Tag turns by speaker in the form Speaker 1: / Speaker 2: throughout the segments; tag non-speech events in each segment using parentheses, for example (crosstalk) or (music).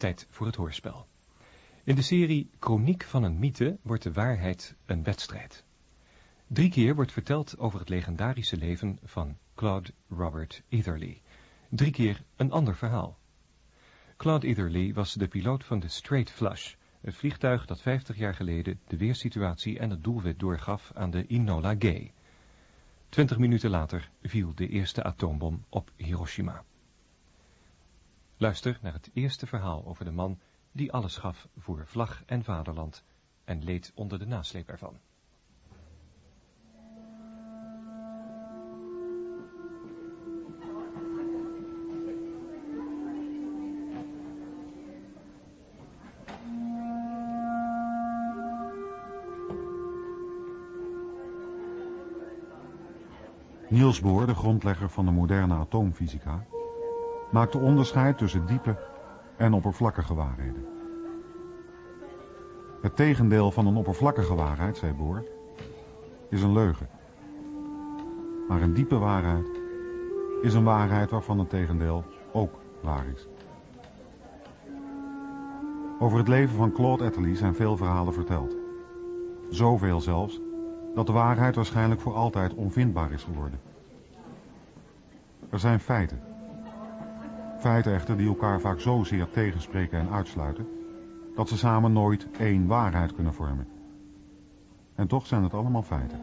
Speaker 1: Tijd voor het hoorspel. In de serie Chroniek van een mythe wordt de waarheid een wedstrijd. Drie keer wordt verteld over het legendarische leven van Claude Robert Etherly. Drie keer een ander verhaal. Claude Etherly was de piloot van de Straight Flush, het vliegtuig dat 50 jaar geleden de weersituatie en het doelwit doorgaf aan de Enola Gay. Twintig minuten later viel de eerste atoombom op Hiroshima. Luister naar het eerste verhaal over de man die alles gaf voor vlag en vaderland en leed onder de nasleep ervan.
Speaker 2: Niels Bohr, de grondlegger van de moderne atoomfysica, maakte onderscheid tussen diepe en oppervlakkige waarheden. Het tegendeel van een oppervlakkige waarheid, zei Bohr, is een leugen. Maar een diepe waarheid is een waarheid waarvan het tegendeel ook waar is. Over het leven van Claude Etterly zijn veel verhalen verteld. Zoveel zelfs, dat de waarheid waarschijnlijk voor altijd onvindbaar is geworden. Er zijn feiten. Feiten echter die elkaar vaak zozeer tegenspreken en uitsluiten, dat ze samen nooit één waarheid kunnen vormen. En toch zijn het allemaal feiten.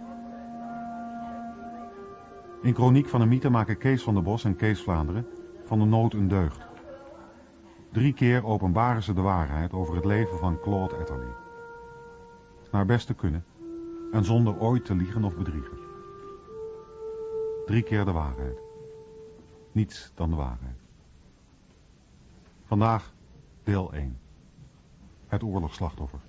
Speaker 2: In Chroniek van een mythe maken Kees van der Bos en Kees Vlaanderen van de nood een deugd. Drie keer openbaren ze de waarheid over het leven van Claude Etterly. Naar beste kunnen en zonder ooit te liegen of bedriegen. Drie keer de waarheid. Niets dan de waarheid. Vandaag deel 1. Het oorlogsslachtoffer.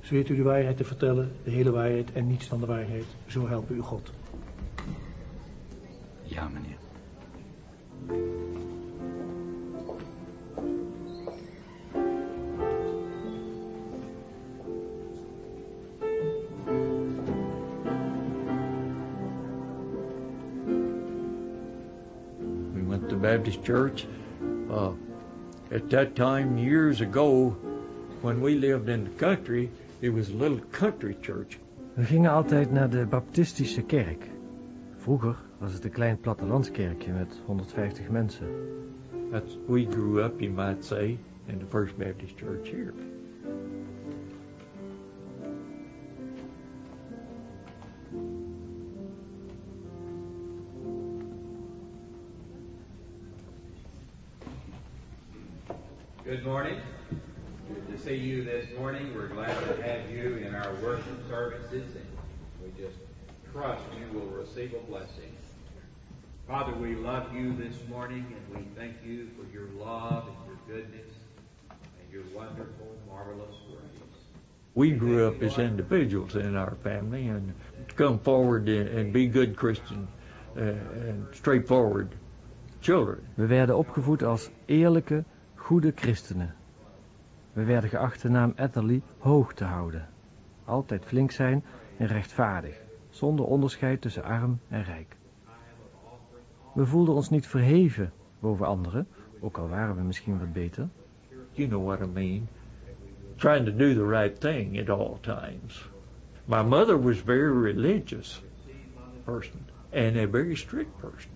Speaker 3: Zweert u de waarheid te vertellen, de hele waarheid en niets dan de waarheid. Zo helpen u God.
Speaker 4: Ja, meneer.
Speaker 5: Baptist church. Uh, at that time, years ago, when we lived in the country, it was a little country church.
Speaker 6: We gingen altijd naar de baptistische kerk. Vroeger was het een klein plattelandskerkje met 150 mensen.
Speaker 5: That's we grew up, you might say, in the First Baptist Church here.
Speaker 7: Good morning. Good to see you this morning. We're glad to have you in our worship services, and we just trust you will receive a blessing. Father, we love you this morning, and we thank you for your love and your goodness and your wonderful, marvelous grace.
Speaker 5: We grew up as individuals in our family and to come forward and, and be good Christian uh, and straightforward children.
Speaker 6: We werden opgevoed als eerlijke, goede christenen. We werden geacht de naam Etterly hoog te houden. Altijd flink zijn en rechtvaardig, zonder onderscheid tussen arm en rijk. We voelden ons niet verheven boven anderen, ook al waren we misschien wat beter.
Speaker 5: You know what I mean. Trying to do the right thing at all times. My mother was very religious person and a very strict person.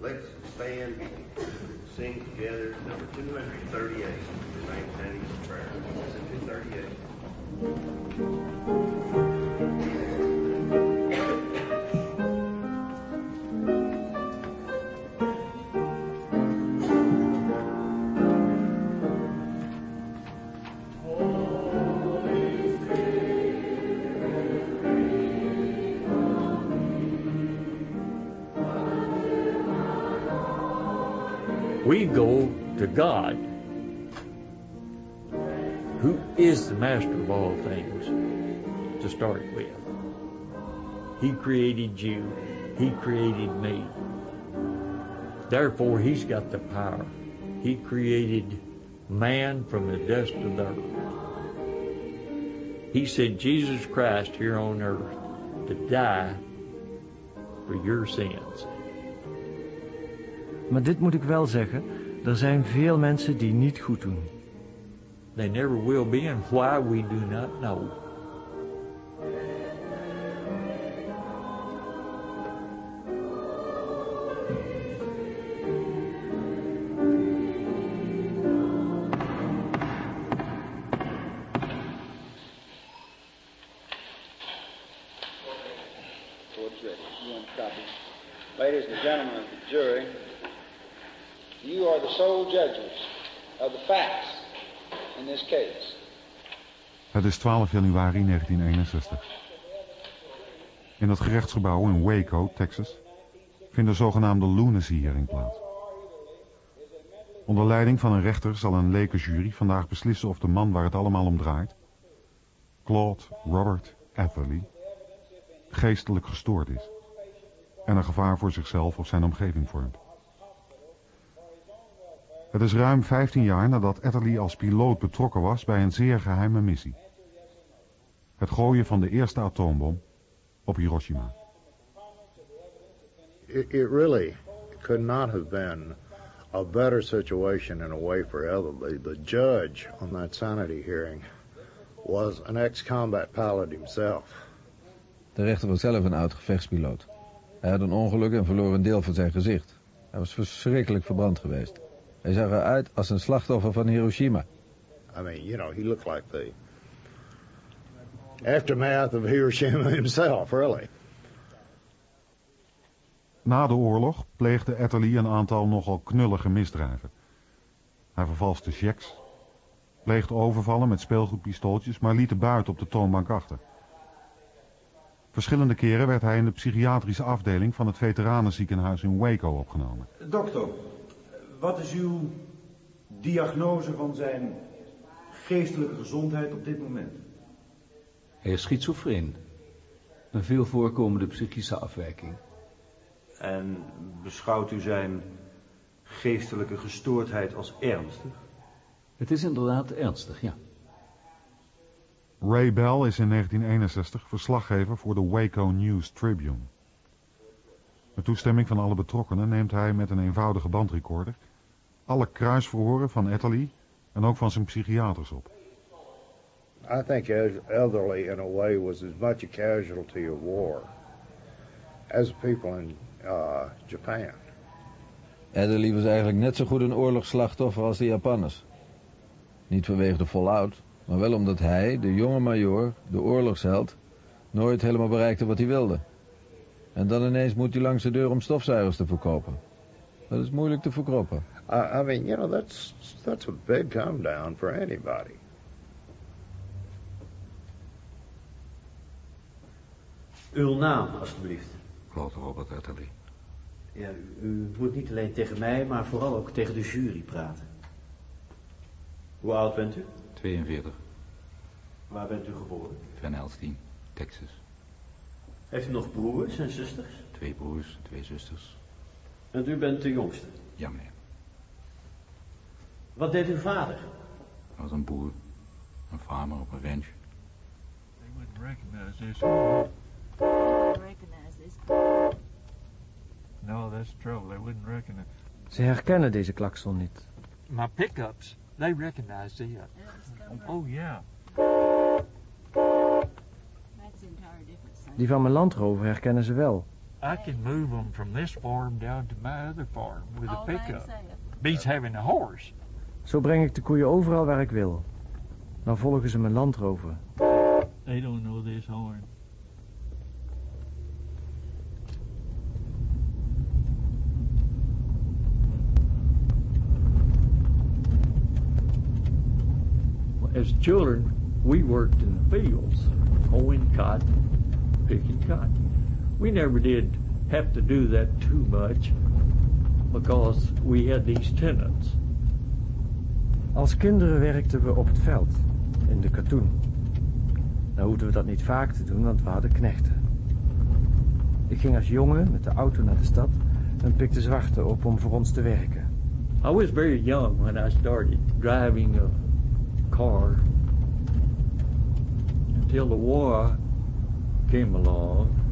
Speaker 8: Let's stand and sing together number 238, St. Patty's Prayer. It's 238.
Speaker 5: We go to God, who is the master of all things, to start with. He created you. He created me. Therefore, He's got the power. He created man from the dust of the earth. He sent Jesus Christ here on earth to die for your sins.
Speaker 6: Maar dit moet ik wel zeggen, er zijn veel mensen die niet goed doen.
Speaker 5: They never will be, and why we do not know.
Speaker 2: Het is 12 januari 1961. In het gerechtsgebouw in Waco, Texas, vindt de zogenaamde lunacy hearing plaats. Onder leiding van een rechter zal een lekenjury vandaag beslissen of de man waar het allemaal om draait, Claude Robert Atherley, geestelijk gestoord is en een gevaar voor zichzelf of zijn omgeving vormt. Het is ruim 15 jaar nadat Atherley als piloot betrokken was bij een zeer geheime missie. Het gooien van de eerste atoombom op Hiroshima.
Speaker 9: It, it really could not have been a better situation in a way for Elderly. The judge on that sanity hearing was an ex-combat pilot himself.
Speaker 10: De rechter was zelf een oud gevechtspiloot. Hij had een ongeluk en verloor een deel van zijn gezicht. Hij was verschrikkelijk verbrand geweest. Hij zag eruit als een slachtoffer van Hiroshima.
Speaker 9: I mean, you know, he looked like the aftermath of Hiroshima (laughs) himself, really.
Speaker 2: Na de oorlog pleegde Atherley een aantal nogal knullige misdrijven. Hij vervalste checks, pleegde overvallen met speelgoedpistooltjes, maar liet de buit op de toonbank achter. Verschillende keren werd hij in de psychiatrische afdeling van het veteranenziekenhuis in Waco opgenomen.
Speaker 8: Dokter, wat is uw diagnose van zijn geestelijke gezondheid op dit moment?
Speaker 11: Hij is schizofreen. Een veel voorkomende psychische afwijking.
Speaker 8: En beschouwt u zijn geestelijke gestoordheid als ernstig?
Speaker 11: Het is inderdaad ernstig, ja.
Speaker 2: Ray Bell is in 1961 verslaggever voor de Waco News Tribune. Met toestemming van alle betrokkenen neemt hij met een eenvoudige bandrecorder alle kruisverhoren van Atherley en ook van zijn psychiaters op.
Speaker 9: I think Elderly, in a way, was as much a casualty of war as the people in uh, Japan.
Speaker 10: Adderley was eigenlijk net zo goed een oorlogsslachtoffer als de Japanners. Niet vanwege de fallout, maar wel omdat hij, de jonge majoor, de oorlogsheld, nooit helemaal bereikte wat hij wilde. En dan ineens moet hij langs de deur om stofzuigers te verkopen. Dat is moeilijk te verkroppen.
Speaker 9: I, I mean, you know, that's that's a big come down for anybody.
Speaker 12: Uw naam, alstublieft.
Speaker 4: Claude Robert Atherley.
Speaker 12: Ja, u, u moet niet alleen tegen mij, maar vooral ook tegen de jury praten. Hoe oud bent u?
Speaker 4: 42.
Speaker 12: Waar bent u geboren?
Speaker 4: Van Elstien, Texas.
Speaker 12: Heeft u nog broers en zusters?
Speaker 4: Twee broers, twee zusters.
Speaker 12: En u bent de jongste?
Speaker 4: Ja, meneer.
Speaker 12: Wat deed uw vader?
Speaker 4: Hij was een boer. Een farmer op een ranch.
Speaker 5: They wouldn't recognize this.
Speaker 13: Recognize this.
Speaker 5: No, that's trouble. They wouldn't recognize.
Speaker 6: Ze herkennen deze klakson niet.
Speaker 5: My pickups, they recognize the. oh yeah.
Speaker 6: Die van mijn landrover herkennen ze wel.
Speaker 5: I can move them from this farm down to my other farm with a
Speaker 13: by
Speaker 5: pickup. Beats having a horse.
Speaker 6: Zo breng ik de koeien overal waar ik wil. Dan volgen ze mijn landrover.
Speaker 5: They don't know this horn. As children, we worked in the fields, hoeing cotton, picking cotton. We never did have to do that too much because we had these tenants.
Speaker 6: Als kinderen werkten we op het veld, in de katoen. Nou hoefden we dat niet vaak te doen, want we hadden knechten. Ik ging als jongen met de auto naar de stad en pikte zwarten op om voor ons te werken.
Speaker 5: I was very young when I started driving a car until the war came along.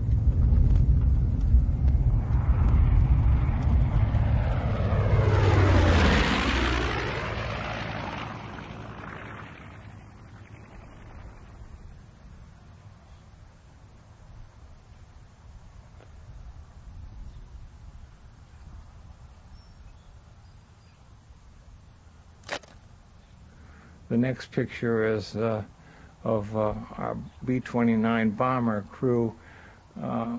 Speaker 14: The next picture is uh, of uh, our B-29 bomber crew uh,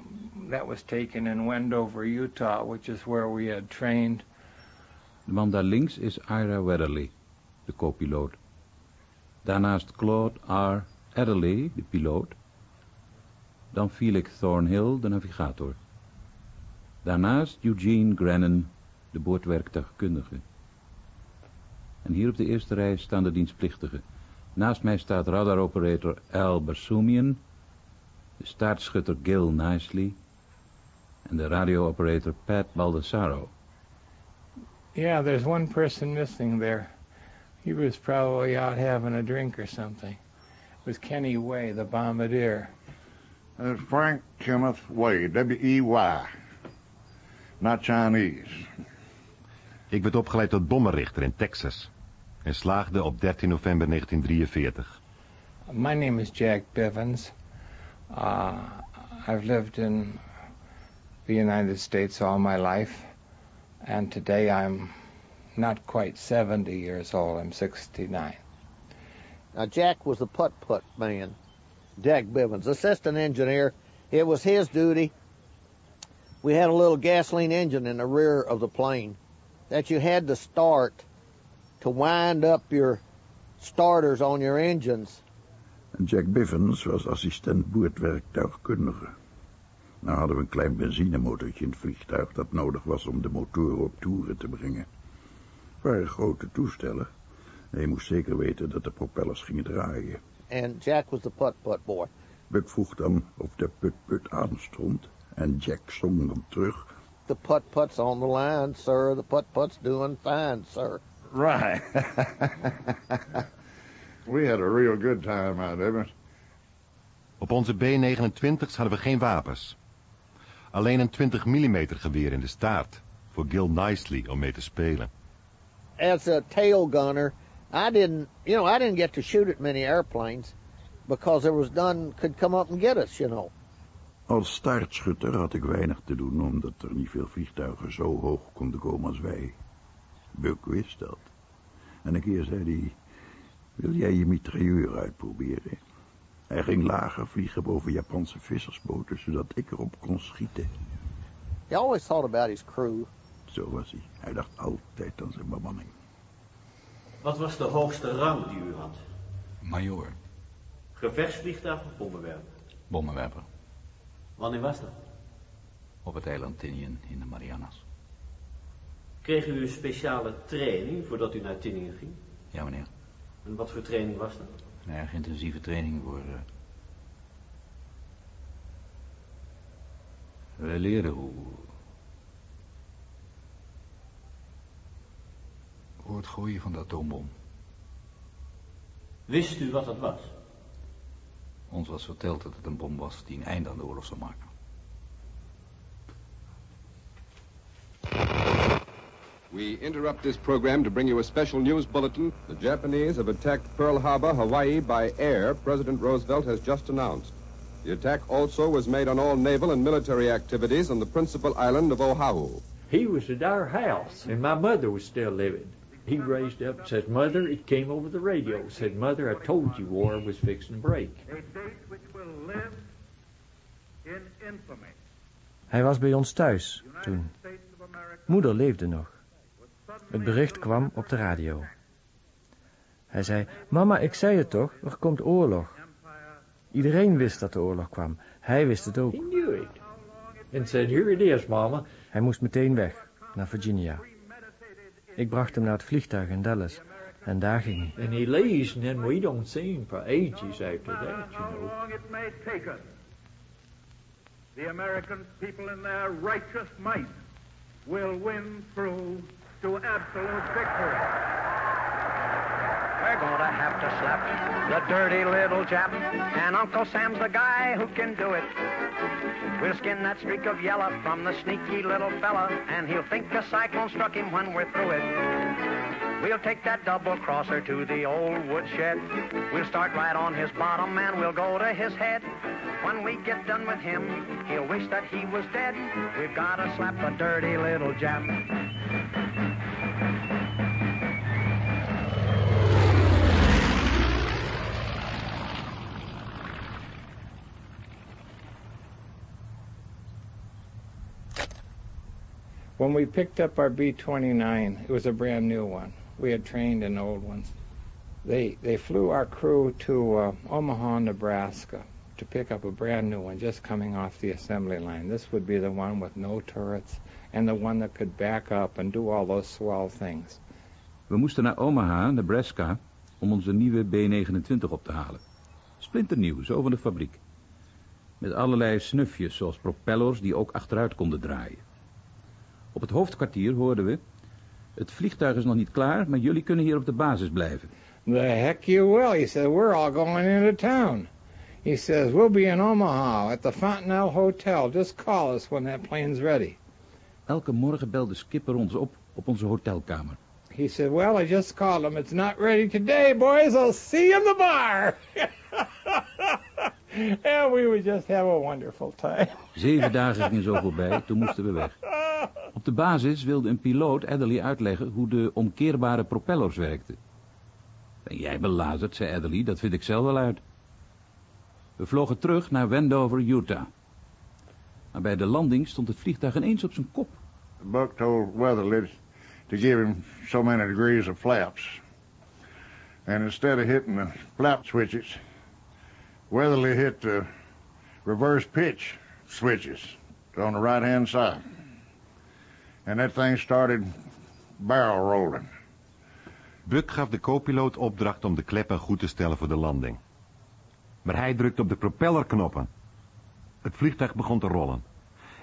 Speaker 14: that was taken in Wendover, Utah, which is where we had trained.
Speaker 11: De man daar links is Ira Weatherly, de co-piloot. Daarnaast Claude R. Adderley, de piloot. Dan Felix Thornhill, de navigator. Daarnaast Eugene Grennan, de boordwerktuigkundige. En hier op de eerste rij staan de dienstplichtigen. Naast mij staat radaroperator Al Barsoumian, de staartschutter Gil Nicely en de radiooperator Pat Baldessaro.
Speaker 14: Yeah, there's one person missing there. He was probably out having a drink or something. It was Kenny Way, the bombardier.
Speaker 15: That's Frank Kenneth Way, W-E-Y. Not Chinese.
Speaker 16: Ik werd opgeleid tot bommenrichter in Texas. En slaagde op 13 november 1943.
Speaker 14: My name is Jack Bivens. Uh, I've lived in the United States all my life. And today I'm not quite 70 years old. I'm 69.
Speaker 17: Now, Jack was the putt-putt man. Jack Bivens, assistant engineer. It was his duty. We had a little gasoline engine in the rear of the plane that you had to start to wind up your starters on your engines.
Speaker 15: Jack Bivens was assistent boordwerktuigkundige. Nou hadden we een klein benzinemotortje in het vliegtuig dat nodig was om de motoren op toeren te brengen. Het waren grote toestellen. En je moest zeker weten dat de propellers gingen draaien.
Speaker 17: And Jack was the putt-putt boy.
Speaker 15: Buck vroeg dan of de put-put aanstond. En Jack zong dan terug.
Speaker 17: The putt-put's on the line, sir. The putt-put's doing fine, sir.
Speaker 15: Right. (laughs) we had a real good time out of it.
Speaker 16: Op onze B-29's hadden we geen wapens. Alleen een 20 mm geweer in de staart. Voor Gil Nicely om mee te spelen.
Speaker 17: As a tail gunner, I didn't, you know, I didn't get to shoot at many airplanes because there was none could come up and get us, you know.
Speaker 15: Als staartschutter had ik weinig te doen omdat er niet veel vliegtuigen zo hoog konden komen als wij. Buck wist dat. En een keer zei hij, wil jij je mitrailleur uitproberen? Hij ging lager vliegen boven Japanse vissersboten, zodat ik erop kon schieten.
Speaker 17: He always thought about his crew.
Speaker 15: Zo was hij. Hij dacht altijd aan zijn bemanning.
Speaker 12: Wat was de hoogste rang die u had?
Speaker 4: Major,
Speaker 12: Gevechtsvliegtuig of bommenwerper?
Speaker 4: bommenwerper.
Speaker 12: Wanneer was dat?
Speaker 4: Op het eiland Tinian in de Marianas.
Speaker 12: Kreeg u een speciale training voordat u naar Tinningen ging?
Speaker 4: Ja, meneer.
Speaker 12: En wat voor training was dat?
Speaker 4: Een erg intensieve training voor... eh, We leren hoe... Hoe het gooien van de atoombom.
Speaker 12: Wist u wat dat was?
Speaker 4: Ons was verteld dat het een bom was die een einde aan de oorlog zou maken.
Speaker 18: We interrupt this program to bring you a special news bulletin. The Japanese have attacked Pearl Harbor, Hawaii by air, President Roosevelt has just announced. The attack also was made on all naval and military activities on the principal island of Oahu.
Speaker 5: He was at our house, and my mother was still living. He raised up and said, Mother, it came over the radio. Said, Mother, I told you war was fixing to break.
Speaker 19: A date which will live in infamy.
Speaker 6: Hij was bij ons thuis toen. Moeder leefde nog. Het bericht kwam op de radio. Hij zei, mama, ik zei het toch, er komt oorlog. Iedereen wist dat de oorlog kwam. Hij wist het ook.
Speaker 5: He knew it. And said, Here it is, Mama.
Speaker 6: Hij moest meteen weg, naar Virginia. Ik bracht hem naar het vliegtuig in Dallas. En daar ging hij.
Speaker 5: And he leaves, and then we don't see him for ages after that, you
Speaker 19: How
Speaker 5: know.
Speaker 19: long it may take us. The American people in their righteous might will win through to absolute victory.
Speaker 20: Gonna have to slap the dirty little Jap, and Uncle Sam's the guy who can do it. We'll skin that streak of yellow from the sneaky little fella, and he'll think a cyclone struck him when we're through it. We'll take that double crosser to the old woodshed. We'll start right on his bottom and we'll go to his head. When we get done with him, he'll wish that he was dead. We've gotta slap the dirty little Jap.
Speaker 14: When we picked up our B-29, it was a brand new one. We had trained in old ones. They they flew our crew to uh, Omaha, Nebraska, to pick up a brand new one just coming off the assembly line. This would be the one with no turrets and the one that could back up and do all those swell things.
Speaker 11: We moesten naar Omaha, Nebraska, om onze nieuwe B-29 op te halen. Splinternieuw, zo van de fabriek. Met allerlei snufjes, zoals propellers die ook achteruit konden draaien. Op het hoofdkwartier hoorden we... Het vliegtuig is nog niet klaar, maar jullie kunnen hier op de basis blijven.
Speaker 14: The heck you will. He said, we're all going into town. He says, we'll be in Omaha at the Fontanelle Hotel. Just call us when that plane's ready.
Speaker 11: Elke morgen belde Skipper ons op op onze hotelkamer.
Speaker 14: He said, well, I just called him. It's not ready today, boys. I'll see you in the bar. (laughs) and we would just have a wonderful time.
Speaker 11: Zeven dagen gingen zo voorbij, toen moesten we weg. (laughs) Op de basis wilde een piloot Adderley uitleggen hoe de omkeerbare propellers werkten. Ben jij belazerd, zei Adderley, dat vind ik zelf wel uit. We vlogen terug naar Wendover, Utah. Maar bij de landing stond het vliegtuig ineens op zijn kop.
Speaker 9: Buck told Weatherly to give him so many degrees of flaps. And instead of hitting the flap switches, Weatherly hit the reverse pitch switches on the right hand side. And that thing started barrel rolling.
Speaker 16: Buck gaf de co-piloot opdracht om de kleppen goed te stellen voor de landing. Maar hij drukte op de propellerknoppen. Het vliegtuig begon te rollen.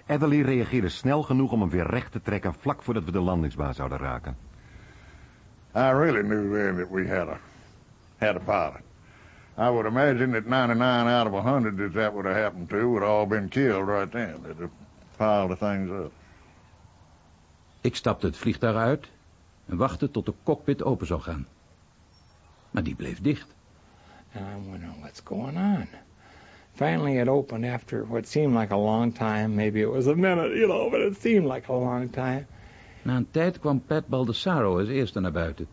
Speaker 16: Adderley reageerde snel genoeg om hem weer recht te trekken vlak voordat we de landingsbaan zouden raken.
Speaker 9: I really knew then that we had a had a pilot. I would imagine that 99 out of 100 that that would have happened to would have all been killed right then. They'd have piled the things up.
Speaker 11: Ik stapte het vliegtuig uit en wachtte tot de cockpit open zou gaan. Maar die bleef dicht.
Speaker 14: And I'm wondering what's going on. Finally, it opened after what seemed like a long time. Maybe it was a minute, you know, but it seemed like a long time.
Speaker 11: Na een tijd kwam Pat Baldessaro als eerste naar buiten.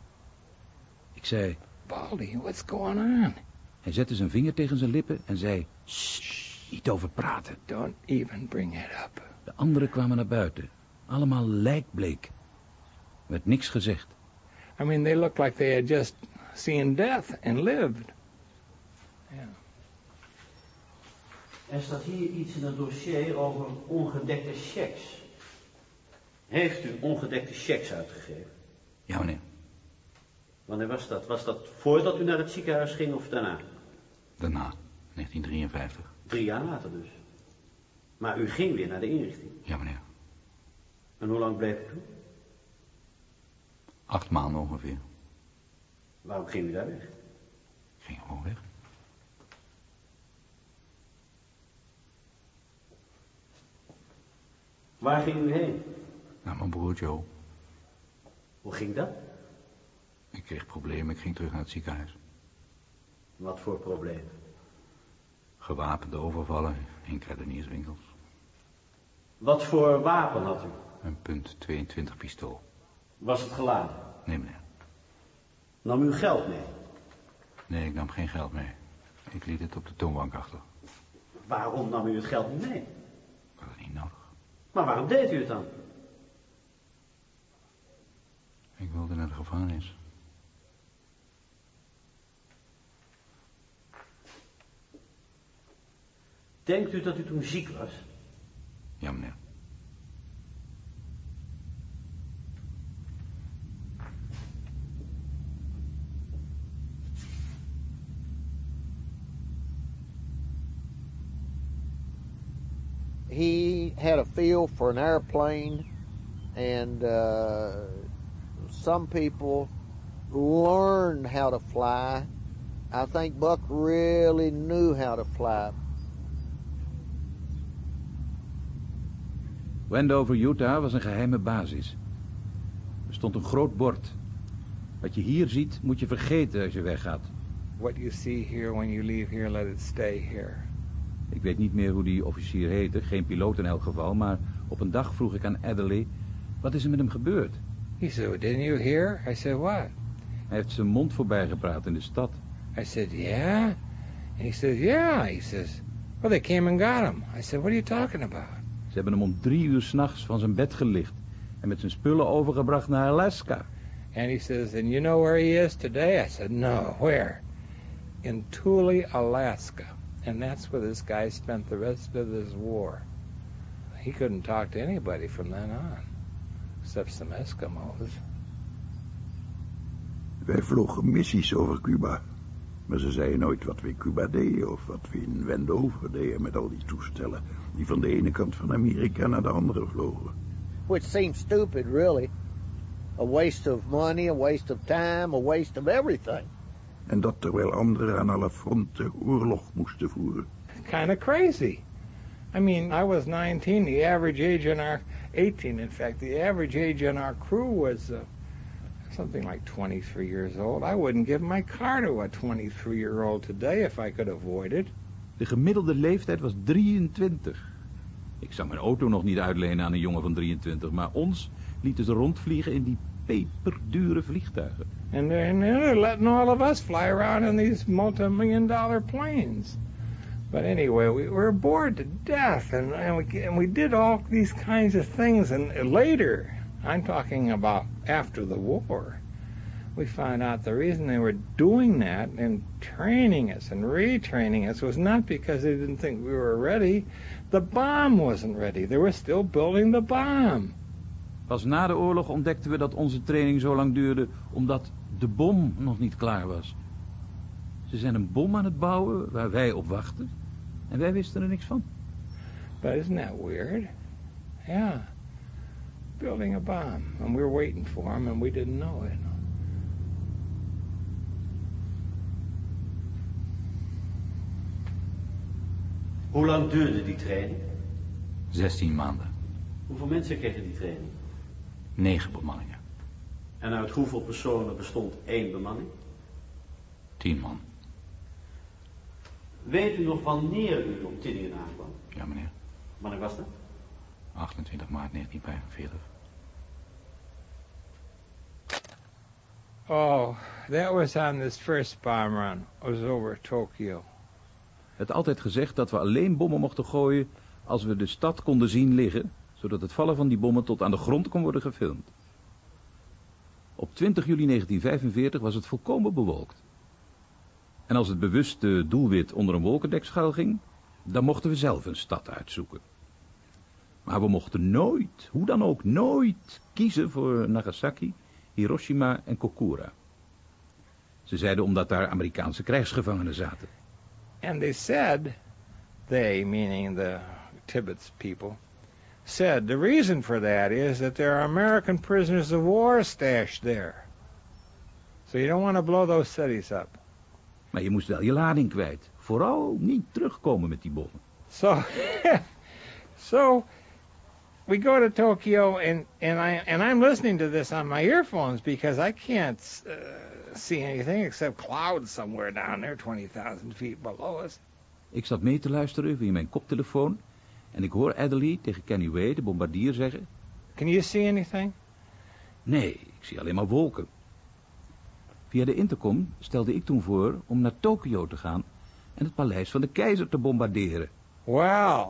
Speaker 11: Ik zei...
Speaker 14: Baldy, what's going on?
Speaker 11: Hij zette zijn vinger tegen zijn lippen en zei... Shh, niet over praten.
Speaker 14: Don't even bring it up.
Speaker 11: De anderen kwamen naar buiten. Allemaal lijkbleek. Er werd niks gezegd.
Speaker 14: I mean, they looked like they had just seen death and lived.
Speaker 12: Er staat hier iets in het dossier over ongedekte checks. Heeft u ongedekte checks uitgegeven?
Speaker 11: Ja, meneer.
Speaker 12: Wanneer was dat? Was dat voordat u naar het ziekenhuis ging of daarna?
Speaker 4: Daarna, 1953.
Speaker 12: Drie jaar later dus. Maar u ging weer naar de inrichting.
Speaker 4: Ja, meneer.
Speaker 12: En hoe lang bleef u toen?
Speaker 4: Acht maanden ongeveer.
Speaker 12: Waarom ging u daar weg?
Speaker 4: Ik ging gewoon weg.
Speaker 12: Waar ging u heen?
Speaker 4: Naar mijn broer Joe.
Speaker 12: Hoe ging dat?
Speaker 4: Ik kreeg problemen, ik ging terug naar het ziekenhuis.
Speaker 12: Wat voor problemen?
Speaker 4: Gewapende overvallen in kruidenierswinkels.
Speaker 12: Wat voor wapen had u?
Speaker 4: Een punt 22 pistool.
Speaker 12: Was het geladen?
Speaker 4: Nee, meneer.
Speaker 12: Nam u geld mee?
Speaker 4: Nee, ik nam geen geld mee. Ik liet het op de toonbank achter.
Speaker 12: Waarom nam u het geld niet mee?
Speaker 4: Ik had het niet nodig.
Speaker 12: Maar waarom deed u het dan?
Speaker 4: Ik wilde naar de gevangenis.
Speaker 12: Denkt u dat u toen ziek was?
Speaker 4: Ja, meneer.
Speaker 17: He had a feel for an airplane, and uh, some people learn how to fly. I think Buck really knew how to fly.
Speaker 11: Wendover, Utah was een geheime basis. Er stond een groot bord. Wat je hier ziet, moet je vergeten als je weggaat.
Speaker 14: What you see here when you leave here, let it stay here.
Speaker 11: Ik weet niet meer hoe die officier heette, geen piloot in elk geval, maar op een dag vroeg ik aan Adderley, wat is er met hem gebeurd?
Speaker 14: He said, didn't you hear? I said, what?
Speaker 11: Hij heeft zijn mond voorbij gepraat in de stad.
Speaker 14: I said, yeah? And he says, yeah. He says, well, they came and got him. I said, what are you talking about?
Speaker 11: Ze hebben hem om drie uur s'nachts van zijn bed gelicht. en met zijn spullen overgebracht naar Alaska.
Speaker 14: And he says, and you know where he is today? I said, no, where? In Thule, Alaska. And that's where this guy spent the rest of his war. He couldn't talk to anybody from then on, except some Eskimos.
Speaker 15: Wij vlogen missies over Cuba. Maar ze zeiden nooit wat we in Cuba deden of wat we in Wendover deden met al die toestellen die van de ene kant van Amerika naar de andere vlogen.
Speaker 17: Which seems stupid, really. A waste of money, a waste of time, a waste of everything.
Speaker 15: En dat terwijl anderen aan alle fronten oorlog moesten voeren.
Speaker 14: Kind of crazy. I mean, I was 19. The average age in our 18, in fact, the average age in our crew was uh, something like 23 years old. I wouldn't give my car to a 23-year-old today if I could avoid it.
Speaker 11: De gemiddelde leeftijd was 23. Ik zou mijn auto nog niet uitlenen aan een jongen van 23, maar ons lieten ze rondvliegen in die peperdure vliegtuigen.
Speaker 14: And they're, letting all of us fly around in these multi-million dollar planes. But anyway, we were bored to death, and, and, we, and we did all these kinds of things. And later, I'm talking about after the war, we found out the reason they were doing that and training us and retraining us was not because they didn't think we were ready. The bomb wasn't ready. They were still building the bomb.
Speaker 11: Pas na de oorlog ontdekten we dat onze training zo lang duurde omdat de bom nog niet klaar was. Ze zijn een bom aan het bouwen waar wij op wachten en wij wisten er niks van.
Speaker 14: But isn't that weird? Yeah. Building a bomb. And we were waiting for him and we didn't know it.
Speaker 12: Hoe lang duurde die training?
Speaker 4: 16 maanden.
Speaker 12: Hoeveel mensen kregen die training?
Speaker 4: 9 bemanningen.
Speaker 12: En uit hoeveel personen bestond één bemanning?
Speaker 4: 10 man.
Speaker 12: Weet u nog wanneer u op Tinian aankwam?
Speaker 4: Ja, meneer.
Speaker 12: Wanneer was dat?
Speaker 4: 28 maart 1945.
Speaker 14: Oh, that was on this first bomb run. It was over Tokyo.
Speaker 11: Het altijd gezegd dat we alleen bommen mochten gooien als we de stad konden zien liggen, zodat het vallen van die bommen tot aan de grond kon worden gefilmd. Op 20 juli 1945 was het volkomen bewolkt. En als het bewuste doelwit onder een wolkendek schuil ging, dan mochten we zelf een stad uitzoeken. Maar we mochten nooit, hoe dan ook, nooit kiezen voor Nagasaki, Hiroshima en Kokura. Ze zeiden omdat daar Amerikaanse krijgsgevangenen zaten.
Speaker 14: And they said, they meaning the Tibbet's people, said the reason for that is that there are American prisoners of war stashed there. So you don't want to blow those cities up.
Speaker 11: Maar je moest wel je lading kwijt. Vooral niet terugkomen met die bommen.
Speaker 14: So, (laughs) so we go to Tokyo, and and I and I'm listening to this on my earphones because I can't uh, see anything except clouds somewhere down there, twenty thousand feet below us.
Speaker 11: Ik zat mee te luisteren via mijn koptelefoon en ik hoor Adderley tegen Kenny Way, de bombardier, zeggen...
Speaker 14: Can you see anything?
Speaker 11: Nee, ik zie alleen maar wolken. Via de intercom stelde ik toen voor om naar Tokio te gaan en het paleis van de keizer te bombarderen.
Speaker 14: Well,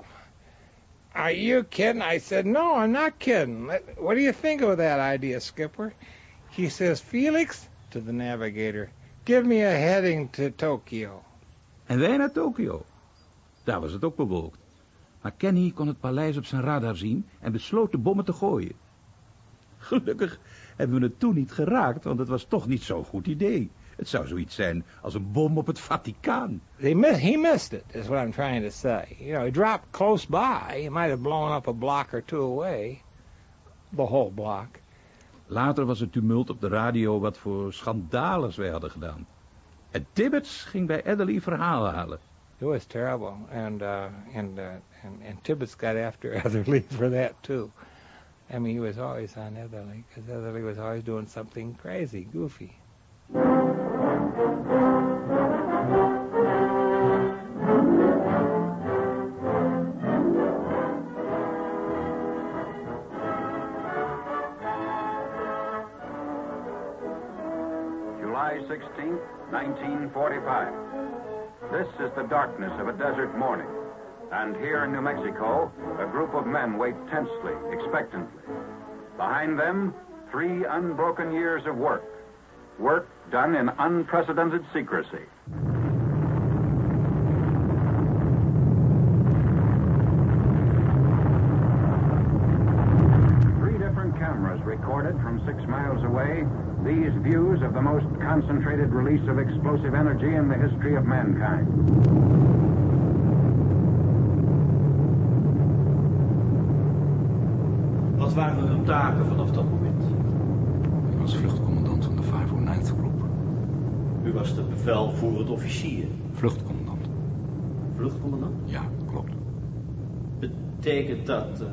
Speaker 14: are you kidding? I said, no, I'm not kidding. What do you think of that idea, Skipper? He says, Felix, to the navigator, give me a heading to Tokyo.
Speaker 11: En wij naar Tokio. Daar was het ook bewolkt. Maar Kenny kon het paleis op zijn radar zien en besloot de bommen te gooien. Gelukkig hebben we het toen niet geraakt, want het was toch niet zo'n goed idee. Het zou zoiets zijn als een bom op het Vaticaan.
Speaker 14: They miss, he missed it, is what I'm trying to say. You know, he dropped close by. He might have blown up a block or two away. The whole block.
Speaker 11: Later was het tumult op de radio wat voor schandales wij hadden gedaan. En Tibbets ging bij Adderley verhalen halen.
Speaker 14: It was terrible, and uh, and, uh, and and Tibbets got after (laughs) Etherly for that too. I mean, he was always on Etherly because Etherly was always doing something crazy, goofy.
Speaker 21: July 16th, 1945. This is the darkness of a desert morning. And here in New Mexico, a group of men wait tensely, expectantly. Behind them, three unbroken years of work. Work done in unprecedented secrecy. The most concentrated release of explosive energy in the history of mankind.
Speaker 12: Wat waren uw taken vanaf dat moment?
Speaker 4: Ik was vluchtcommandant van de 509th Groep.
Speaker 12: U was de bevelvoerend officier.
Speaker 4: Vluchtcommandant.
Speaker 12: Vluchtcommandant?
Speaker 4: Ja, klopt.
Speaker 12: Betekent dat, eh,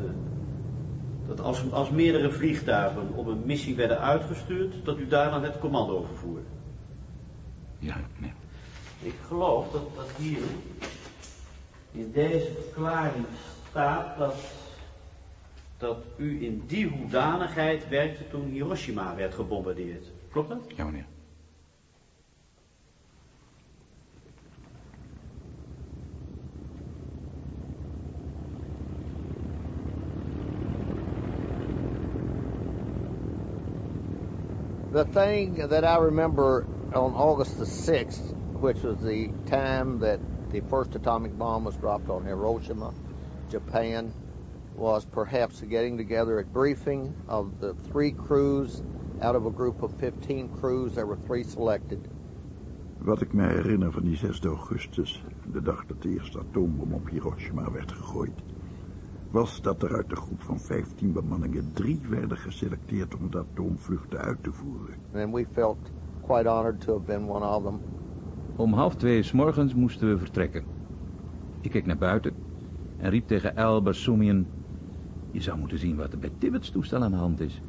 Speaker 12: dat als, als meerdere vliegtuigen op een missie werden uitgestuurd, dat u daar dan het commando over voerde?
Speaker 4: Ja, nee.
Speaker 12: Ik geloof dat, dat hier in deze verklaring staat dat, dat u in die hoedanigheid werkte toen Hiroshima werd gebombardeerd. Klopt dat?
Speaker 4: Ja, meneer.
Speaker 17: The thing that I remember on August the 6th, which was the time that the first atomic bomb was dropped on Hiroshima, Japan, was perhaps getting together a briefing of the three crews out of a group of 15 crews. There were three selected.
Speaker 15: Wat ik me herinner van die 6 augustus, de dag dat de eerste atoombom op Hiroshima werd gegooid, was dat er uit de groep van 15 bemanningen drie werden geselecteerd om de atoomvluchten uit te voeren.
Speaker 17: And we felt quite honored to have been one of them.
Speaker 11: Om half twee s morgens moesten we vertrekken. Ik keek naar buiten en riep tegen Al Barsoumian... Je zou moeten zien wat er bij Tibbets toestel aan de hand is.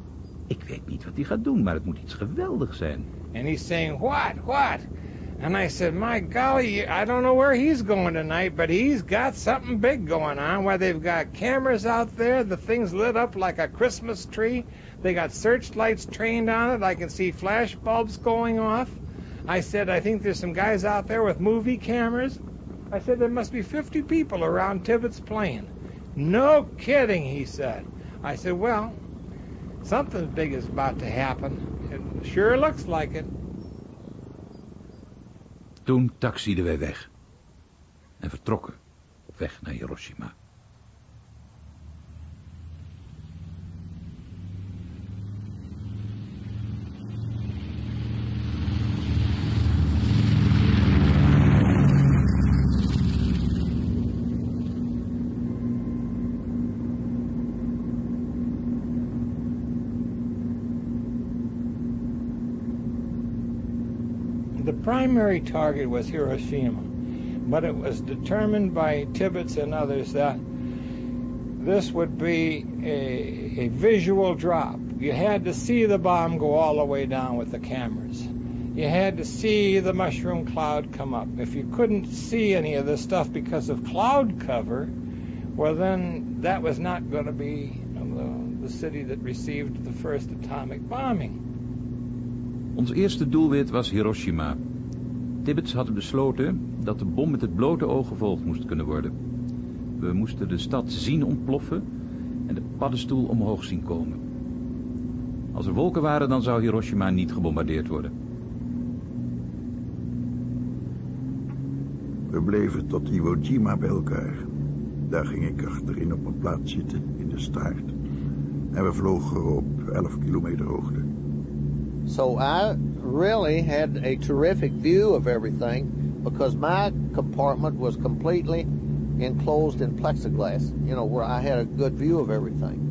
Speaker 11: Ik weet niet wat hij gaat doen, maar het moet iets geweldigs zijn.
Speaker 14: And he's saying, What? What? And I said, My golly, I don't know where he's going tonight, but he's got something big going on where they've got cameras out there. The thing's lit up like a Christmas tree. They got searchlights trained on it. I can see flash bulbs going off. I said, I think there's some guys out there with movie cameras. I said, there must be 50 people around Tibbetts plane. No kidding, he said. I said, well, something big is about to happen. It sure looks like it.
Speaker 11: Toen taxieden wij weg. En vertrokken op weg naar Hiroshima.
Speaker 14: Primary target was Hiroshima, but it was determined by Tibbets and others that this would be a, a visual drop. You had to see the bomb go all the way down with the cameras. You had to see the mushroom cloud come up. If you couldn't see any of this stuff because of cloud cover, well, then that was not going to be the, the city that received the first atomic bombing.
Speaker 11: Ons eerste doelwit was Hiroshima. Tibbets hadden besloten dat de bom met het blote oog gevolgd moest kunnen worden. We moesten de stad zien ontploffen en de paddenstoel omhoog zien komen. Als er wolken waren, dan zou Hiroshima niet gebombardeerd worden.
Speaker 15: We bleven tot Iwo Jima bij elkaar. Daar ging ik achterin op een plaats zitten, in de staart. En we vlogen op 11 kilometer hoogte.
Speaker 17: So I really had a terrific view of everything because my compartment was completely enclosed in plexiglass, you know, where I had a good view of everything.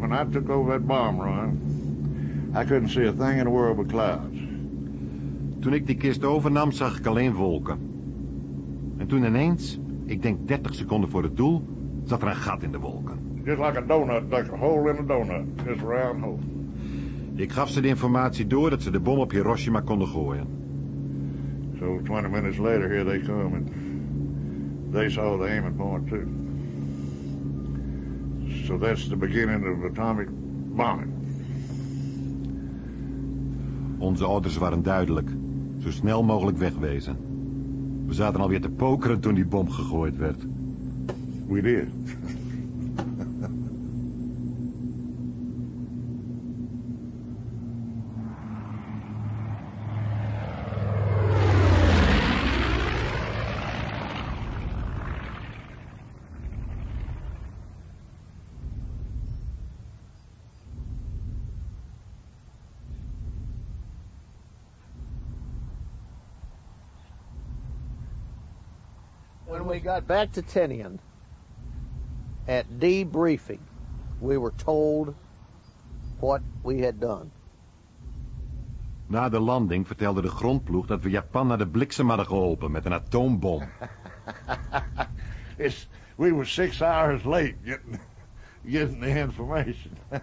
Speaker 22: When I took over that bomb run, I couldn't see a thing in the world but clouds.
Speaker 16: Toen ik die kist overnam, zag ik alleen wolken. En toen ineens, ik denk 30 seconden voor het doel, zat er een gat in de wolken.
Speaker 22: Just like a donut, like a hole in a donut. Just a round hole.
Speaker 16: Ik gaf ze de informatie door dat ze de bom op Hiroshima konden gooien.
Speaker 22: So 20 minutes later, here they come, and they saw the aiming point too. So that's the beginning of atomic bombing.
Speaker 16: Onze orders waren duidelijk. Zo snel mogelijk wegwezen. We zaten alweer te pokeren toen die bom gegooid werd.
Speaker 22: We did.
Speaker 17: Got back to Tinian, at debriefing, we were told what we had done.
Speaker 16: Na de landing vertelde de grondploeg dat we Japan naar de bliksem hadden geholpen met een atoombom. (laughs)
Speaker 22: It's, we were six hours late getting, getting the information. (laughs)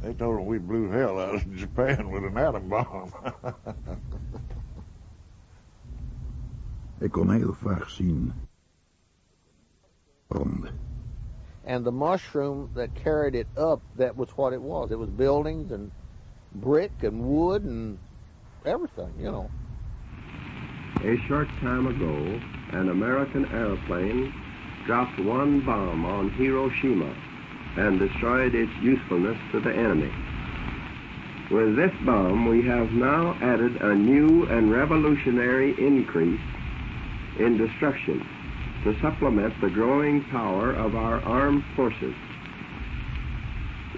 Speaker 22: they told them we blew hell out of Japan with an atom bomb. (laughs)
Speaker 15: Ik kon heel vaak zien. Branden.
Speaker 17: And the mushroom that carried it up, that was what it was. It was buildings and brick and wood and everything, you know.
Speaker 23: A short time ago, an American airplane dropped one bomb on Hiroshima and destroyed its usefulness to the enemy. With this bomb, we have now added a new and revolutionary increase in destruction to supplement the growing power of our armed forces.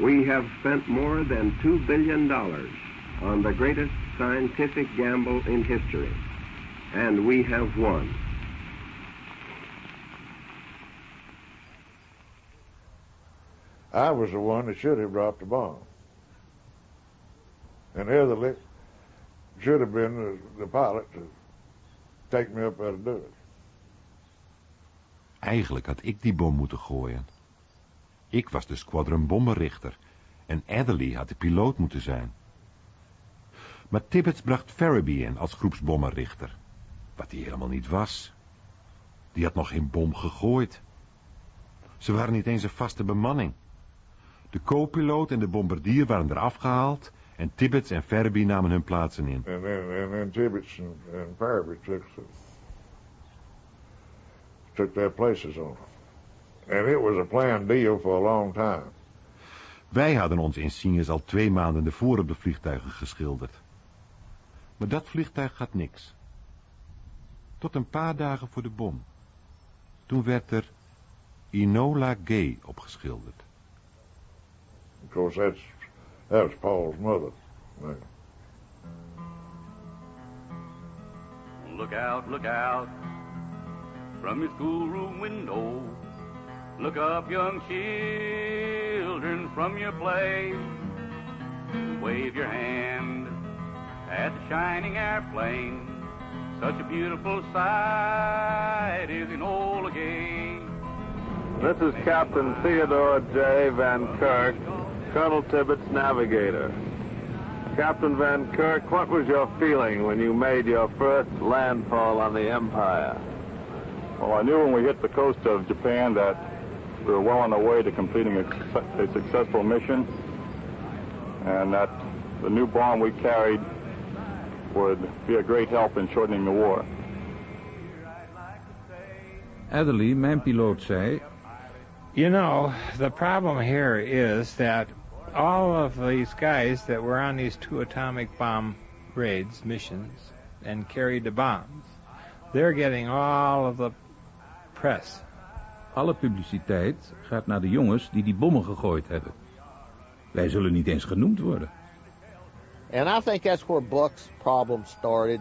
Speaker 23: We have spent more than $2 billion on the greatest scientific gamble in history, and we have won.
Speaker 22: I was the one that should have dropped the bomb. And the other lick should have been the, the pilot to take me to do it.
Speaker 16: Eigenlijk had ik die bom moeten gooien. Ik was de squadron bommenrichter en Adderley had de piloot moeten zijn. Maar Tibbets bracht Farraby in als groepsbommenrichter, wat hij helemaal niet was. Die had nog geen bom gegooid. Ze waren niet eens een vaste bemanning. De co-piloot en de bombardier waren eraf gehaald en Tibbets en Farraby namen hun plaatsen in.
Speaker 22: Then, and then Tibbets and, and Farraby took, took their places on. And it was a planned deal for a long time.
Speaker 16: Wij hadden onze insignes al twee maanden ervoor op de vliegtuigen geschilderd. Maar dat vliegtuig gaat niks. Tot een paar dagen voor de bom. Toen werd er Enola Gay opgeschilderd.
Speaker 22: Of course, that's, that was Paul's mother.
Speaker 24: Look out, look out from your schoolroom window. Look up, young children, from your play. Wave your hand at the shining airplane. Such a beautiful sight is Enola Gay.
Speaker 25: This is Captain Theodore J. Van Kirk, Colonel Tibbetts' navigator. Captain Van Kirk, what was your feeling when you made your first landfall on the Empire?
Speaker 26: Well, I knew when we hit the coast of Japan that we were well on the way to completing a, a successful mission, and that the new bomb we carried would be a great help in shortening the war.
Speaker 11: Adderley, mijn piloot, zei...
Speaker 14: You know, the problem here is that all of these guys that were on these two atomic bomb raids, missions, and carried the bombs, they're getting all of the press.
Speaker 11: Alle publiciteit gaat naar de jongens die die bommen gegooid hebben. Wij zullen niet eens genoemd worden.
Speaker 17: And I think that's where Buck's problem started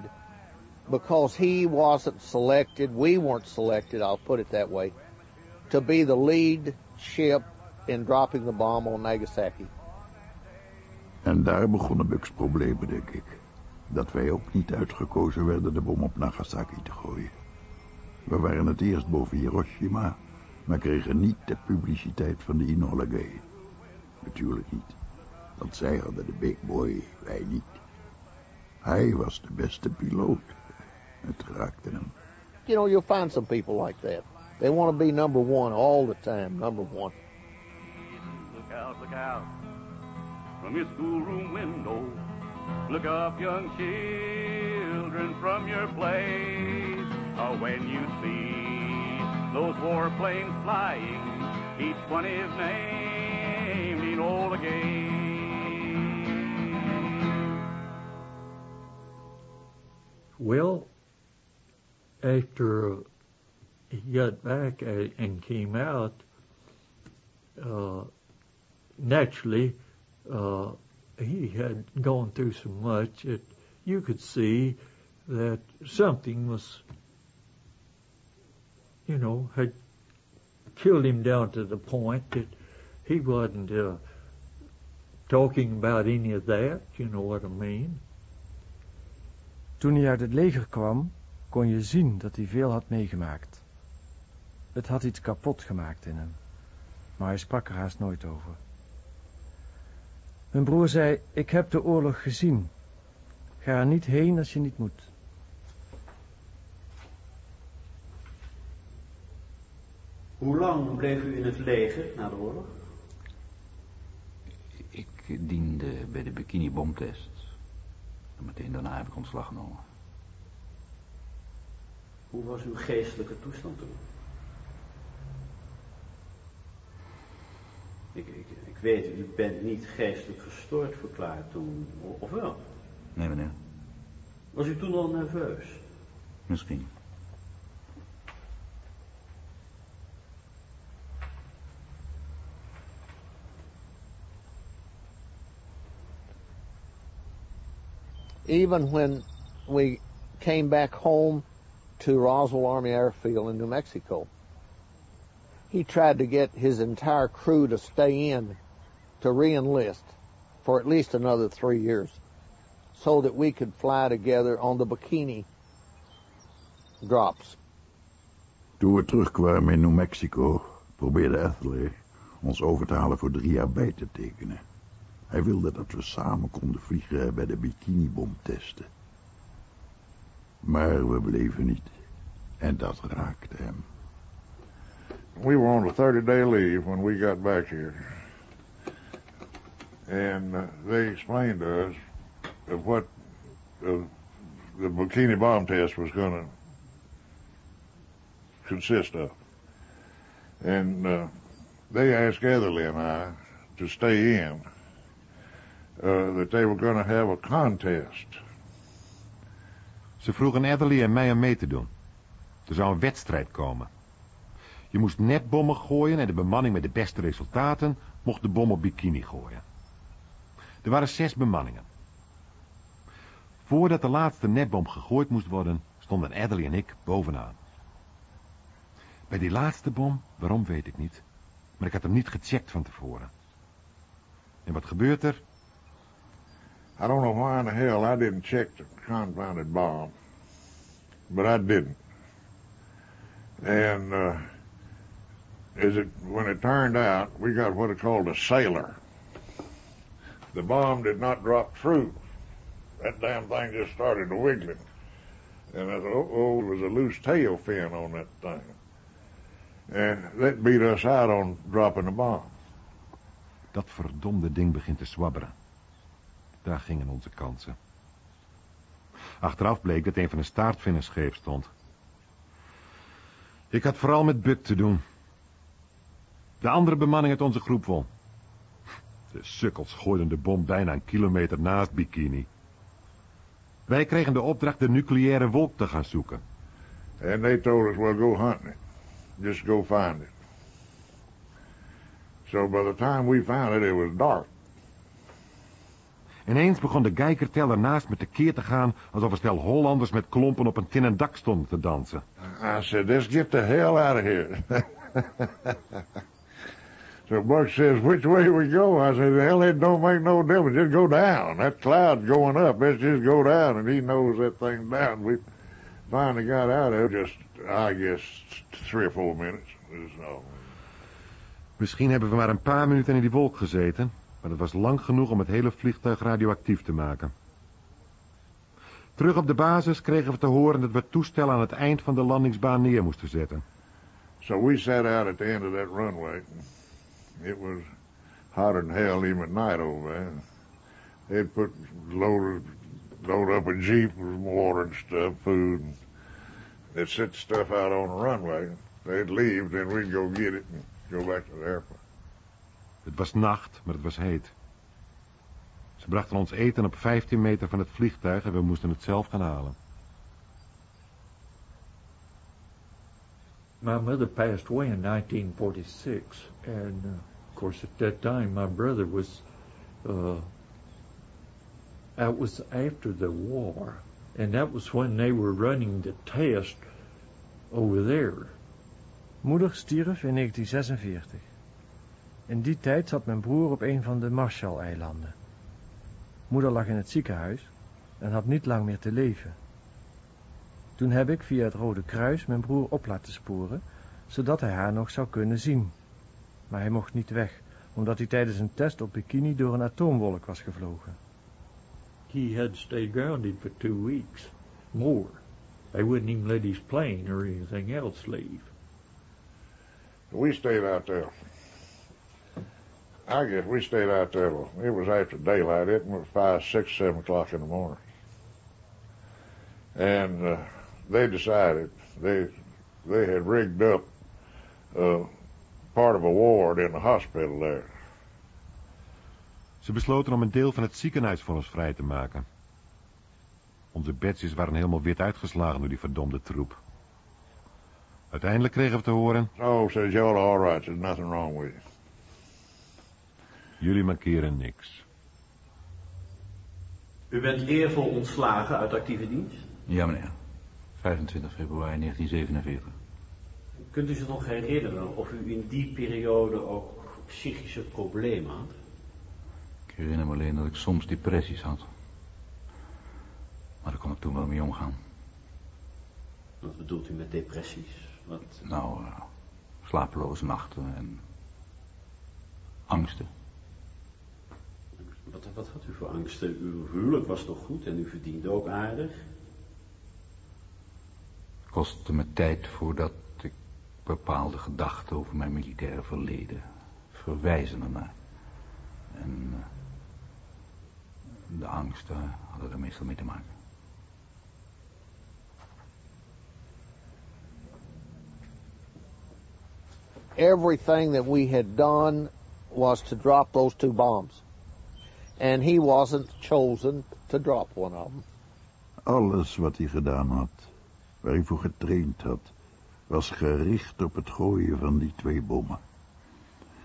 Speaker 17: because he wasn't selected, we weren't selected, I'll put it that way, to be the lead ship in dropping the bomb on Nagasaki.
Speaker 15: En daar begonnen Buck's problemen, denk ik. Dat wij ook niet uitgekozen werden de bom op Nagasaki te gooien. We waren het eerst boven Hiroshima, maar kregen niet de publiciteit van de Enola Gay. Natuurlijk niet, want zij hadden de big boy, wij niet. Hij was de beste piloot. Het raakte hem.
Speaker 17: You know, you'll find some people like that. They want to be number one all the time, number one.
Speaker 24: Look out, look out from your schoolroom window. Look up, young children, from your place. Oh, when you see those warplanes flying, each one is named Enola Gay.
Speaker 5: Well, after he got back and came out, uh, naturally, uh, he had gone through so much that you could see that something was, you know, had killed him down to the point that he wasn't uh, talking about any of that, you know what I mean.
Speaker 6: Toen hij uit het leger kwam, kon je zien dat hij veel had meegemaakt. Het had iets kapot gemaakt in hem, maar hij sprak er haast nooit over. Mijn broer zei, ik heb de oorlog gezien. Ga er niet heen als je niet moet.
Speaker 12: Hoe lang bleef u in het leger na de oorlog?
Speaker 4: Ik diende bij de bikini-bomtest. En meteen daarna heb ik ontslag genomen.
Speaker 12: Hoe was uw geestelijke toestand toen? Ik, ik, ik weet, u bent niet geestelijk gestoord verklaard toen, of wel?
Speaker 4: Nee, meneer.
Speaker 12: Was u toen al nerveus?
Speaker 4: Misschien.
Speaker 17: Even when we came back home to Roswell Army Airfield in New Mexico, he tried to get his entire crew to stay in to re-enlist for at least another three years so that we could fly together on the bikini drops.
Speaker 15: Toen we terugkwamen in New Mexico, probeerde Etheley ons over te halen voor drie jaar bij te tekenen. Hij wilde dat we samen konden vliegen bij de bikinibomtesten. Maar we bleven niet. En dat raakte hem.
Speaker 22: We were on a 30-day leave when we got back here. And they explained to us what the bikini bomb test was going to consist of. And uh, they asked Etherly and I to stay in, uh, that they were going to have a contest.
Speaker 16: Ze vroegen Etherly en mij om mee te doen. Er zou een wedstrijd komen. Je moest netbommen gooien en de bemanning met de beste resultaten mocht de bom bikini gooien. Er waren zes bemanningen. Voordat de laatste netbom gegooid moest worden, stonden Adderley en ik bovenaan. Bij die laatste bom, waarom weet ik niet, maar ik had hem niet gecheckt van tevoren. En wat gebeurt er?
Speaker 22: I don't know why in the hell I didn't check the confounded bomb, but I didn't. And uh, as it when it turned out, we got what are called a sailor. The bomb did not drop through. That damn thing just started wiggling. And I thought, oh, was a loose tail fin on that thing. And that beat us out on dropping the bomb.
Speaker 16: Dat verdomde ding begint te zwabberen. Daar gingen onze kansen. Achteraf bleek dat een van de staartvinnen scheef stond. Ik had vooral met Buck te doen. De andere bemanning uit onze groep won. De sukkels gooiden de bom bijna een kilometer naast Bikini. Wij kregen de opdracht de nucleaire wolk te gaan zoeken.
Speaker 22: And they told us, well, go hunting it. Just go find it. So by the time we found it, it was dark.
Speaker 16: Ineens begon de geikerteller naast me tekeer te gaan... alsof een stel Hollanders met klompen op een tinnen dak stonden te dansen.
Speaker 22: I said, let's get the hell out of here. (laughs) so Buck says, which way we go? I said, hell, it don't make no difference. Just go down. That cloud's going up. Let's just go down. And he knows that thing's down. We finally got out of it. Just, I guess, three or four minutes. All.
Speaker 16: Misschien hebben we maar een paar minuten in die wolk gezeten... maar het was lang genoeg om het hele vliegtuig radioactief te maken. Terug op de basis kregen we te horen dat we het toestel aan het eind van de landingsbaan neer moesten zetten.
Speaker 22: So we sat out at the end of that runway. It was hotter than hell even at night over there. They'd put load, load up a jeep with water and stuff, food. And they'd set stuff out on the runway. They'd leave, then we'd go get it and go back to the airport.
Speaker 16: Het was nacht, maar het was heet. Ze brachten ons eten op 15 meter van het vliegtuig en we moesten het zelf gaan halen.
Speaker 5: My mother passed away in 1946, and uh, of course, at that time, my brother was. Uh, that was after the war, And that was when they were running the test over there.
Speaker 6: Moeder stierf in 1946. In die tijd zat mijn broer op een van de Marshall-eilanden. Moeder lag in het ziekenhuis en had niet lang meer te leven. Toen heb ik via het Rode Kruis mijn broer op laten sporen, zodat hij haar nog zou kunnen zien. Maar hij mocht niet weg, omdat hij tijdens een test op Bikini door een atoomwolk was gevlogen.
Speaker 5: He had stayed grounded for two weeks, more. They wouldn't even let his plane or anything else leave.
Speaker 22: We stayed out there. I guess we stayed out there. It was after daylight. It was five, six, seven o'clock in the morning. And uh, they decided they they had rigged up uh, part of a ward in the hospital there.
Speaker 16: Ze besloten om een deel van het ziekenhuis voor ons vrij te maken. Onze bedsjes waren helemaal wit uitgeslagen door die verdomde troep. Uiteindelijk kregen we te horen...
Speaker 22: Oh, says y'all are all right. There's nothing wrong with you.
Speaker 16: Jullie mankeren niks.
Speaker 12: U bent eervol ontslagen uit actieve dienst.
Speaker 4: Ja, meneer. 25 februari 1947.
Speaker 12: Kunt u zich nog herinneren of u in die periode ook psychische problemen had?
Speaker 4: Ik herinner me alleen dat ik soms depressies had. Maar daar kon ik toen wel mee omgaan.
Speaker 12: Wat bedoelt u met depressies? Wat?
Speaker 4: Nou, eh, slapeloze nachten en angsten.
Speaker 12: Wat, wat had u voor angsten? Uw huwelijk was toch goed en u verdiende ook aardig?
Speaker 4: Het kostte me tijd voordat bepaalde gedachten over mijn militaire verleden verwijzen ernaar. En eh, de angsten hadden er meestal mee te maken.
Speaker 17: Everything that we had done was to drop those two bombs. And he wasn't chosen to drop one of them.
Speaker 15: Alles wat hij gedaan had, waar hij voor getraind had, was gericht op het gooien van die twee bommen.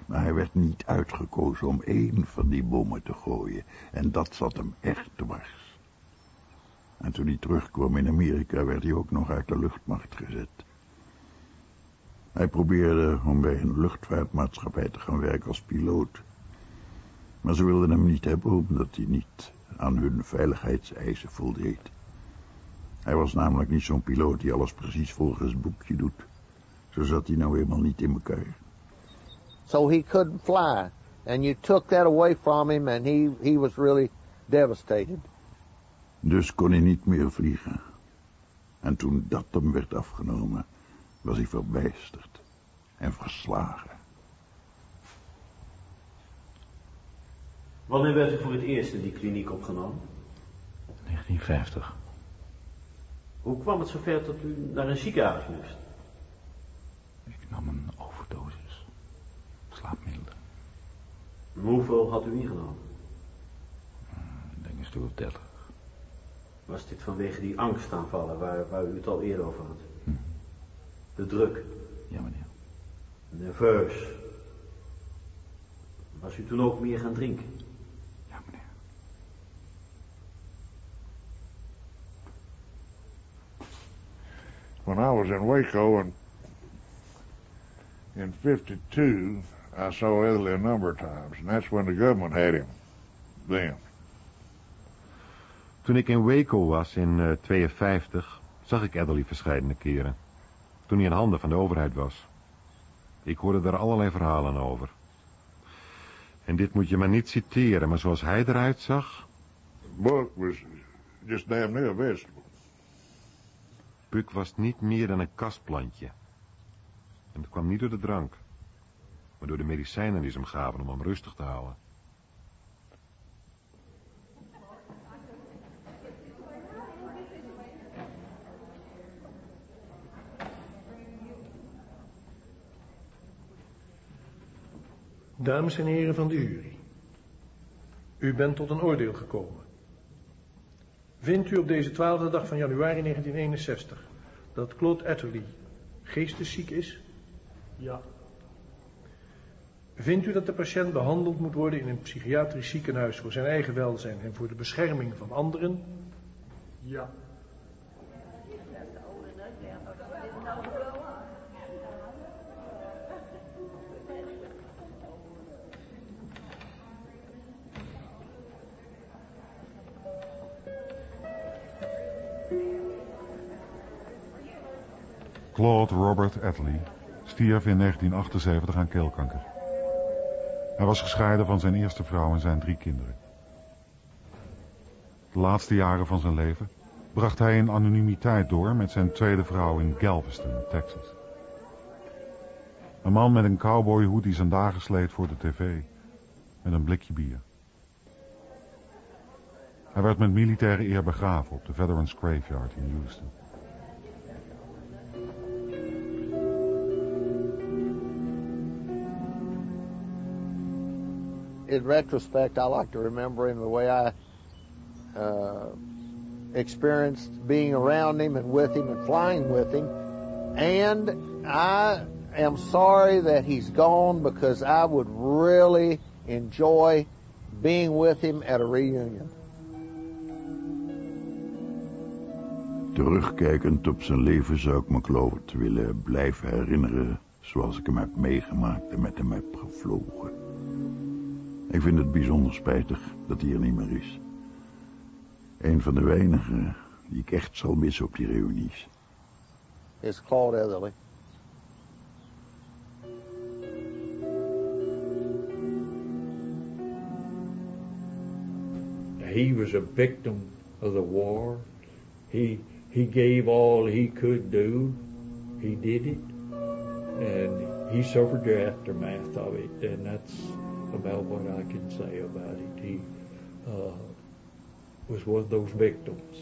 Speaker 15: Maar hij werd niet uitgekozen om één van die bommen te gooien. En dat zat hem echt dwars. En toen hij terugkwam in Amerika werd hij ook nog uit de luchtmacht gezet. Hij probeerde om bij een luchtvaartmaatschappij te gaan werken als piloot. Maar ze wilden hem niet hebben omdat hij niet aan hun veiligheidseisen voldeed. Hij was namelijk niet zo'n piloot die alles precies volgens het boekje doet. Zo zat hij nou eenmaal niet in elkaar.
Speaker 17: So he couldn't fly. And you took that away from him and he, he was really devastated.
Speaker 15: Dus kon hij niet meer vliegen. En toen dat hem werd afgenomen, was hij verbijsterd en verslagen.
Speaker 12: Wanneer werd u voor het eerst in die kliniek opgenomen?
Speaker 4: 1950.
Speaker 12: Hoe kwam het zover dat u naar een ziekenhuis moest?
Speaker 4: Ik nam een overdosis. Slaapmiddelen.
Speaker 12: Hoeveel had u ingenomen?
Speaker 4: Ik denk een stuk of 30.
Speaker 12: Was dit vanwege die angstaanvallen waar, waar u het al eerder over had? De druk?
Speaker 4: Ja, meneer.
Speaker 12: Nerveus? Was u toen ook meer gaan drinken?
Speaker 22: When I was in Waco in, in 52, I saw Italy a number of times, and that's when the government had him then.
Speaker 16: Toen ik in Waco was in eh, 52, zag ik Adderley verscheidene keren. Toen hij in handen van de overheid was. Ik hoorde er allerlei verhalen over. En dit moet je maar niet citeren, maar zoals hij eruit zag...
Speaker 22: Buck was just damn near a vegetable.
Speaker 16: Buck was niet meer dan een kastplantje. En dat kwam niet door de drank, maar door de medicijnen die ze hem gaven om hem rustig te houden.
Speaker 3: Dames en heren van de jury. U bent tot een oordeel gekomen. Vindt u op deze twaalfde dag van januari 1961 dat Claude Atterley geestesziek is?
Speaker 5: Ja.
Speaker 3: Vindt u dat de patiënt behandeld moet worden in een psychiatrisch ziekenhuis voor zijn eigen welzijn en voor de bescherming van anderen?
Speaker 5: Ja.
Speaker 2: Claude Robert Attlee stierf in 1978 aan keelkanker. Hij was gescheiden van zijn eerste vrouw en zijn drie kinderen. De laatste jaren van zijn leven bracht hij in anonimiteit door met zijn tweede vrouw in Galveston, Texas. Een man met een cowboyhoed die zijn dagen sleet voor de tv, met een blikje bier. Hij werd met militaire eer begraven op de Veterans Graveyard in Houston.
Speaker 17: In retrospect, I like to remember him the way I uh, experienced being around him and with him and flying with him. And I am sorry that he's gone because I would really enjoy being with him at a reunion.
Speaker 15: Terugkijkend op zijn leven zou ik McLovert willen blijven herinneren zoals ik hem heb meegemaakt en met hem heb gevlogen. Ik vind het bijzonder spijtig dat hij er niet meer is. Een van de weinigen die ik echt zal missen op die reunies.
Speaker 17: Is Claude Etherly.
Speaker 5: He was a victim of the war. He he gave all he could do. He did it, and he suffered the aftermath of it, and that's about what I can say about it. He uh, was one of those victims.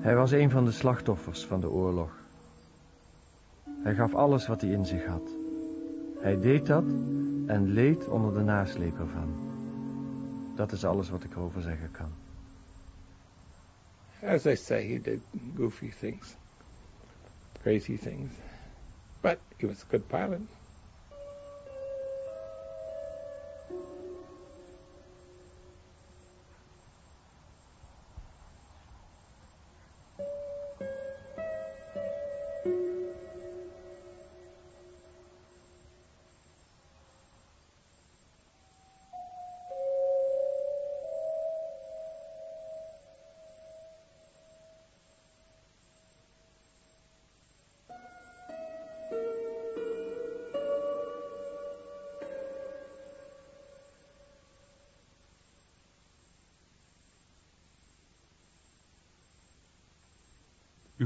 Speaker 6: Hij was een van de slachtoffers van de oorlog. Hij gaf alles wat hij in zich had. Hij deed dat en leed onder de nasleep ervan. Dat is alles wat ik erover zeggen kan.
Speaker 14: As I say, he did goofy things, crazy things. But he was a good pilot.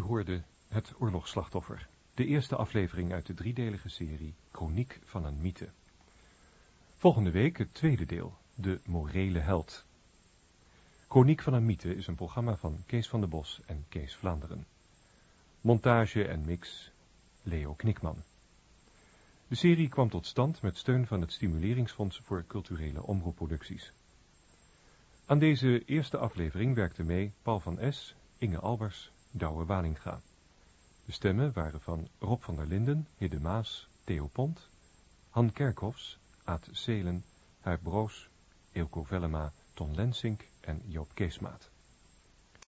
Speaker 1: Hoorde Het Oorlogsslachtoffer, de eerste aflevering uit de driedelige serie Chroniek van een mythe. Volgende week het tweede deel, De Morele Held. Chroniek van een mythe is een programma van Kees van der Bos en Kees Vlaanderen. Montage en mix Leo Knikman. De serie kwam tot stand met steun van het Stimuleringsfonds voor Culturele Omroepproducties. Aan deze eerste aflevering werkten mee Paul van S., Inge Albers, Douwe Walinga. De stemmen waren van Rob van der Linden, Hidde Maas, Theo Pont, Han Kerkhoffs, Aad Seelen, Huib Broos, Eelco Vellema, Ton Lensink en Joop Keesmaat.